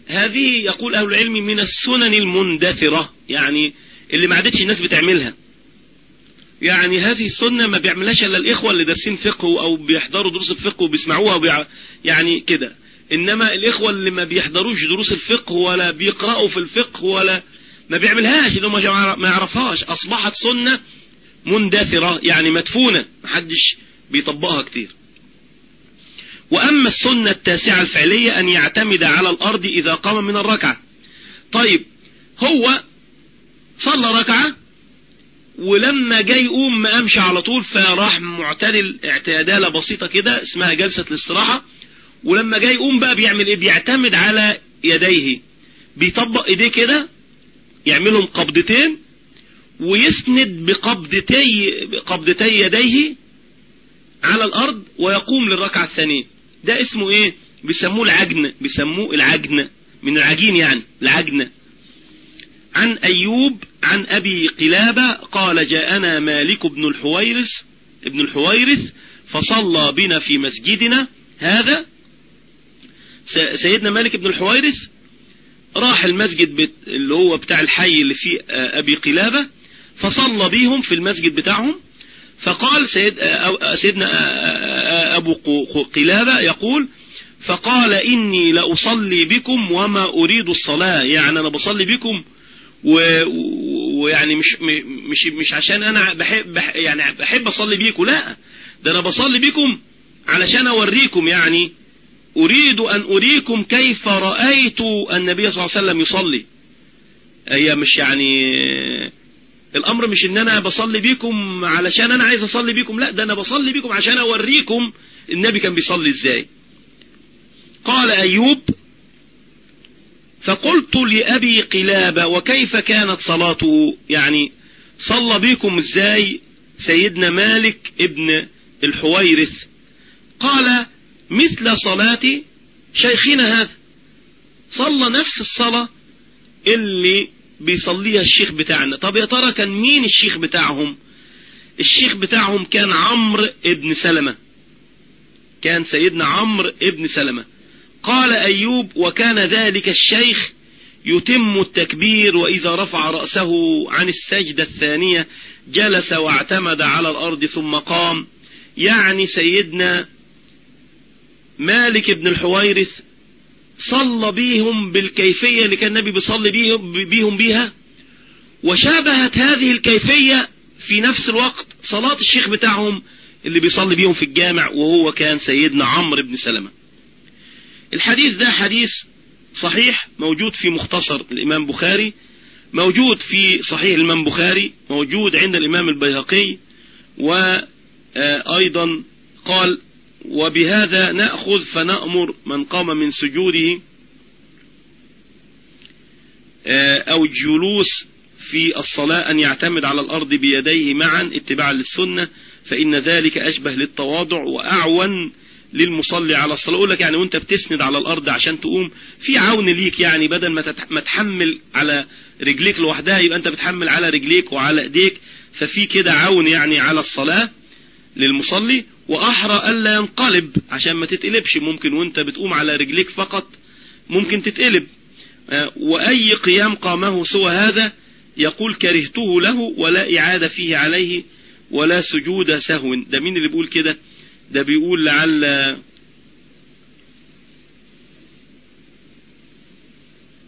S1: هذه يقول أهل العلم من السنن المندثرة يعني اللي ما عادتش الناس بتعملها. يعني هذه السنة ما بيعملهاش إلا الإخوة اللي دارسين فقه أو بيحضروا دروس الفقه وبيسمعوها وبيع... يعني كده. إنما الإخوة اللي ما بيحضروش دروس الفقه ولا بيقرأوا في الفقه ولا ما بيعملهاش إنه ما يعرفهاش. أصبحت سنة مندثرة يعني مدفونة محدش بيطبقها كتير. وأما السنة التاسعة الفعلية أن يعتمد على الأرض إذا قام من الركعة. طيب هو صلى ركعة ولما جاي يقوم ما قامش على طول فراح معتدل اعتدالة بسيطة كده اسمها جلسة الاستراحة. ولما جاي يقوم بقى بيعمل إيه؟ بيعتمد على يديه. بيطبق إيديه كده يعملهم قبضتين ويسند بقبضتي بقبضتي يديه على الأرض ويقوم للركعة الثانية. ده اسمه إيه؟ بيسموه العجن بيسموه العجن من العجين يعني العجن. عن أيوب عن أبي قلابة قال جاءنا مالك بن الحويرث ابن الحويرث فصلى بنا في مسجدنا. هذا سيدنا مالك بن الحويرث راح المسجد اللي هو بتاع الحي اللي فيه أبي قلابة فصلى بيهم في المسجد بتاعهم. فقال سيد سيدنا أبو قلابة يقول فقال إني لأصلي بكم وما أريد الصلاة. يعني أنا بصلي بكم ويعني مش مش مش عشان أنا بحب يعني بحب أصلي بيكم لا. ده أنا بصلي بكم علشان أوريكم يعني أريد أن أريكم كيف رأيت النبي صلى الله عليه وسلم يصلي. هي مش يعني الأمر مش إن أنا بصلي بيكم علشان أنا عايز أصلي بيكم لا ده أنا بصلي بيكم عشان أوريكم النبي كان بيصلي إزاي. قال أيوب فقلت لأبي قلابة وكيف كانت صلاته؟ يعني صلى بيكم إزاي سيدنا مالك ابن الحويرث؟ قال مثل صلاة شيخنا هذا. صلى نفس الصلاة اللي بيصليها الشيخ بتاعنا. طب يا ترى كان مين الشيخ بتاعهم؟ الشيخ بتاعهم كان عمرو ابن سلمة. كان سيدنا عمرو ابن سلمة. قال أيوب وكان ذلك الشيخ يتم التكبير وإذا رفع رأسه عن السجدة الثانية جلس واعتمد على الأرض ثم قام. يعني سيدنا مالك بن الحويرث صلى بيهم بالكيفية اللي كان النبي بيصلي بيهم, بيهم بيها وشابهت هذه الكيفية في نفس الوقت صلاة الشيخ بتاعهم اللي بيصلي بيهم في الجامع وهو كان سيدنا عمرو بن سلمة. الحديث ده حديث صحيح موجود في مختصر الإمام بخاري موجود في صحيح الإمام بخاري موجود عند الإمام البيهقي وأيضا قال وبهذا نأخذ فنأمر من قام من سجوده أو الجلوس في الصلاة أن يعتمد على الأرض بيديه معا اتباعا للسنة فإن ذلك أشبه للتواضع وأعون للمصلي على الصلاة. أقول لك يعني وأنت بتسند على الأرض عشان تقوم في عون ليك يعني بدل ما تحمل على رجليك لوحدها يبقى أنت بتحمل على رجليك وعلى إيديك. ففي كده عون يعني على الصلاة للمصلي. وأحرى ألا ينقلب. عشان ما تتقلبش ممكن وانت بتقوم على رجليك فقط ممكن تتقلب. وأي قيام قامه سوى هذا يقول كرهته له ولا إعادة فيه عليه ولا سجود سهو. ده مين اللي بيقول كده؟ ده بيقول لعل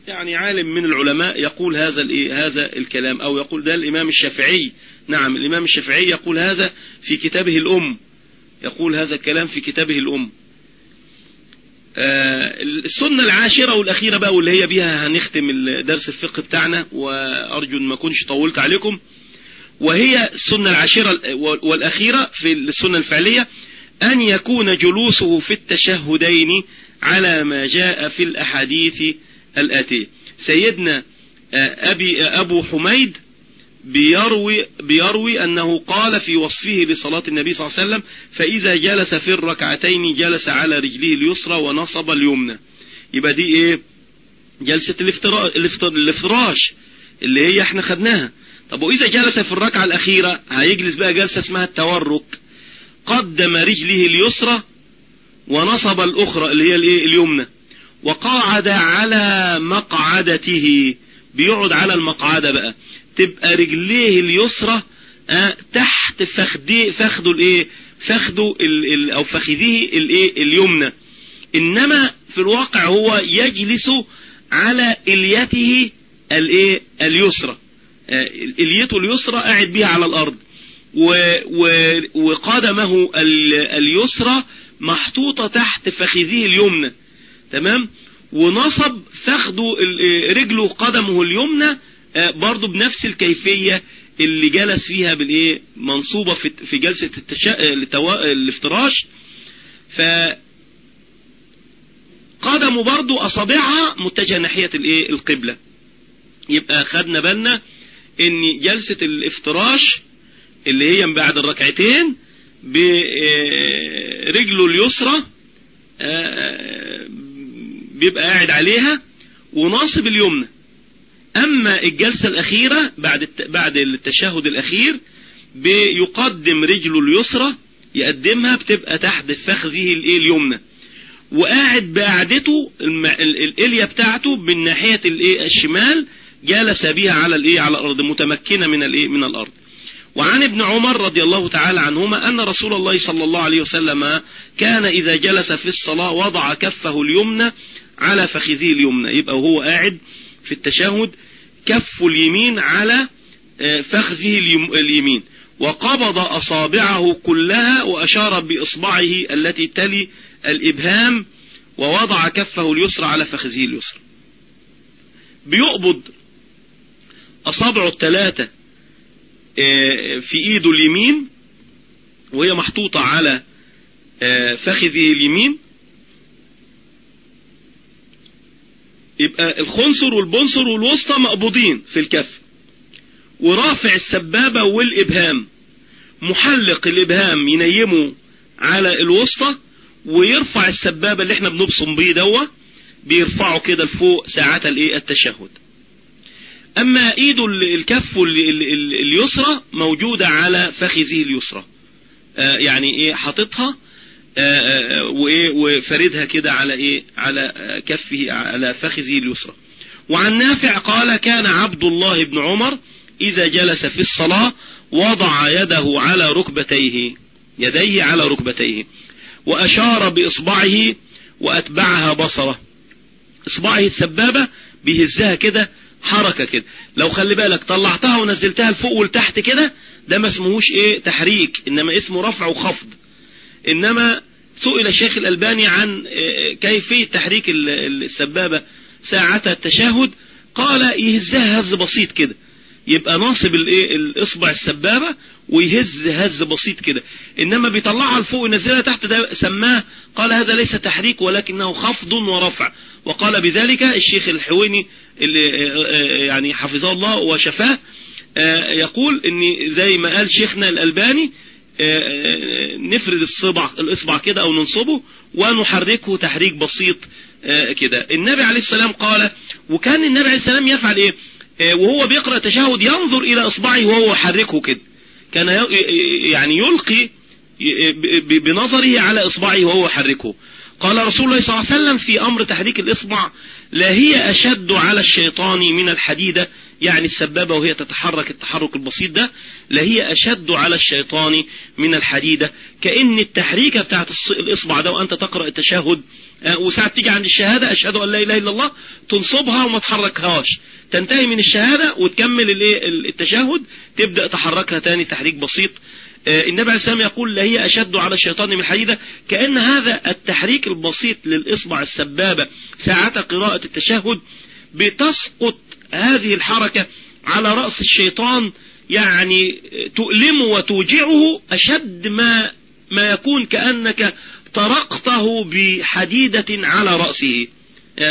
S1: يعني عالم من العلماء يقول هذا هذا الكلام أو يقول ده الإمام الشافعي. نعم الإمام الشافعي يقول هذا في كتابه الأم. يقول هذا الكلام في كتابه الأم. السنة العاشرة والأخيرة بقى واللي هي بيها هنختم درس الفقه بتاعنا وأرجو أن ما كنش طولت عليكم. وهي السنة العاشرة والأخيرة في السنة الفعلية أن يكون جلوسه في التشهدين على ما جاء في الأحاديث الآتية. سيدنا أبي أبو حميد بيروي, بيروي أنه قال في وصفه لصلاة النبي صلى الله عليه وسلم فإذا جلس في الركعتين جلس على رجله اليسرى ونصب اليمنى. يبقى دي إيه؟ جلسة الافتراش اللي هي إحنا خدناها. طب وإذا جلس في الركعة الأخيرة؟ هيجلس بقى جلسة اسمها التورك. قدم رجله اليسرى ونصب الأخرى اللي هي الإيه؟ اليمنى. وقعد على مقعدته. بيقعد على المقعدة بقى. تبقى رجليه اليسرى آه تحت فخدي فخده الايه؟ فخده ال ال أو فخذه الايه؟ اليمنى. إنما في الواقع هو يجلس على إليته الايه؟ اليسرى. آه إليته اليسرى قاعد بيها على الأرض. وقدمه اليسرى محطوطة تحت فخذه اليمنى. تمام؟ ونصب فخده رجله قدمه اليمنى برضو بنفس الكيفية اللي جلس فيها بالإيه؟ منصوبة في جلسة التشا... الافتراش. ف قدمه برضو أصابعها متجهة ناحية الإيه؟ القبلة. يبقى خدنا بالنا إن جلسة الافتراش اللي هي من بعد الركعتين برجله اليسرى بيبقى قاعد عليها وناصب اليمنى. أما الجلسة الأخيرة بعد بعد التشهد الأخير بيقدم رجله اليسرى يقدمها بتبقى تحت فخذه الإيه اليمنى. وقاعد بقعدته الالية بتاعته من ناحية الإيه الشمال جلس بها على الإيه على الأرض متمكنة من الإيه من الأرض. وعن ابن عمر رضي الله تعالى عنهما أن رسول الله صلى الله عليه وسلم كان إذا جلس في الصلاة وضع كفه اليمنى على فخذه اليمنى. يبقى وهو قاعد في التشهد كف اليمين على فخذه اليمين. وقبض أصابعه كلها وأشار بإصبعه التي تلي الإبهام ووضع كفه اليسرى على فخذه اليسرى. بيقبض أصابعه الثلاثة في إيده اليمين وهي محطوطة على فخذه اليمين. يبقى الخنصر والبنصر والوسطى مقبوضين في الكف. ورافع السبابة والإبهام. محلق الإبهام ينيمه على الوسطى ويرفع السبابة اللي إحنا بنبصم بيه دوا بيرفعه كده لفوق ساعات الايه؟ التشهد. أما ايده الكف اليسرى موجودة على فخذه اليسرى. آه يعني إيه؟ حاططها وإيه وفردها كده على إيه على كفه على فخذه اليسرى. وعن نافع قال كان عبد الله بن عمر إذا جلس في الصلاة وضع يده على ركبتيه يديه على ركبتيه وأشار بإصبعه وأتبعها بصره. إصبعه السبابة بيهزها كده حركة كده. لو خلي بالك طلعتها ونزلتها لفوق ولتحت كده ده ما اسمهوش إيه تحريك إنما اسمه رفع وخفض. إنما سئل الشيخ الألباني عن كيفية تحريك السبابة ساعة التشهد. قال يهزها هز بسيط كده؟ يبقى ناصب الايه الإصبع السبابة ويهز هز بسيط كده. إنما بيطلعها لفوق وينزلها تحت ده سماه قال هذا ليس تحريك ولكنه خفض ورفع وقال بذلك الشيخ الحويني اللي يعني حفظه الله وشفاه يقول ان زي ما قال شيخنا الألباني نفرد الصبع الإصبع كده أو ننصبه ونحركه تحريك بسيط كده. النبي عليه السلام قال وكان النبي عليه السلام يفعل إيه؟ وهو بيقرأ التشهد ينظر إلى إصبعه وهو يحركه كده. كان يعني يلقي بنظره على إصبعه وهو يحركه. قال رسول الله صلى الله عليه وسلم في أمر تحريك الإصبع لا هي أشد على الشيطان من الحديدة يعني السبابة وهي تتحرك التحرك البسيط ده لا هي أشد على الشيطان من الحديدة. كأن التحريكة بتاعت الإصبع ده وأنت تقرأ التشهد وساعة تيجي عند الشهادة أشهد أن لا إله إلا الله تنصبها وما تحركهاش. تنتهي من الشهادة وتكمل التشهد تبدأ تحركها تاني تحريك بسيط. النبي عليه السلام يقول لا هي أشد على الشيطان من الحديدة. كأن هذا التحريك البسيط للإصبع السبابة ساعة قراءة التشهد بتسقط هذه الحركة على رأس الشيطان يعني تؤلمه وتوجعه أشد ما ما يكون كأنك طرقته بحديدة على رأسه.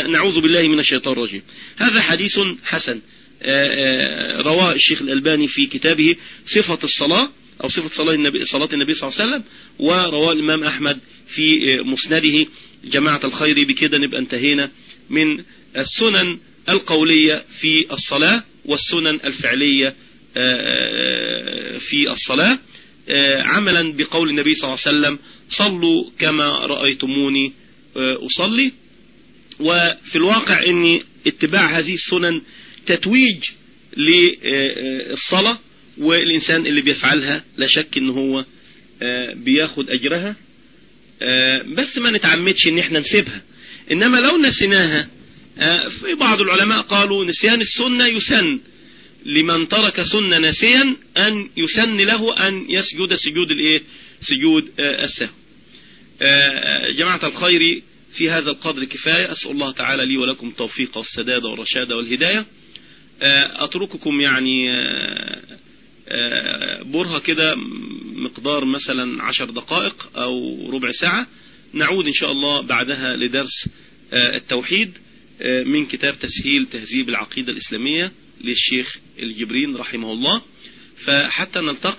S1: نعوذ بالله من الشيطان الرجيم. هذا حديث حسن. رواه الشيخ الألباني في كتابه صفة الصلاة أو صفة صلاة النبي, صلاة النبي صلى الله عليه وسلم ورواه الإمام أحمد في مسنده جماعة الخير. بكده نبقى انتهينا من السنن القولية في الصلاة والسنن الفعلية في الصلاة عملا بقول النبي صلى الله عليه وسلم صلوا كما رأيتموني أصلي. وفي الواقع ان اتباع هذه السنن تتويج للصلاة والإنسان اللي بيفعلها لا شك ان هو بياخد أجرها بس ما نتعمدش إن إحنا نسيبها. إنما لو نسيناها في بعض العلماء قالوا نسيان السنة يسن. لمن ترك سنة ناسيا أن يسن له أن يسجد سجود الإيه؟ سجود السهو. جماعة الخير في هذا القدر كفاية. أسأل الله تعالى لي ولكم التوفيق والسداد والرشاد والهداية. أترككم يعني برهة كده مقدار مثلا عشر دقائق أو ربع ساعة. نعود إن شاء الله بعدها لدرس التوحيد. من كتاب تسهيل تهذيب العقيدة الإسلامية للشيخ الجبرين رحمه الله. فحتى نلتقي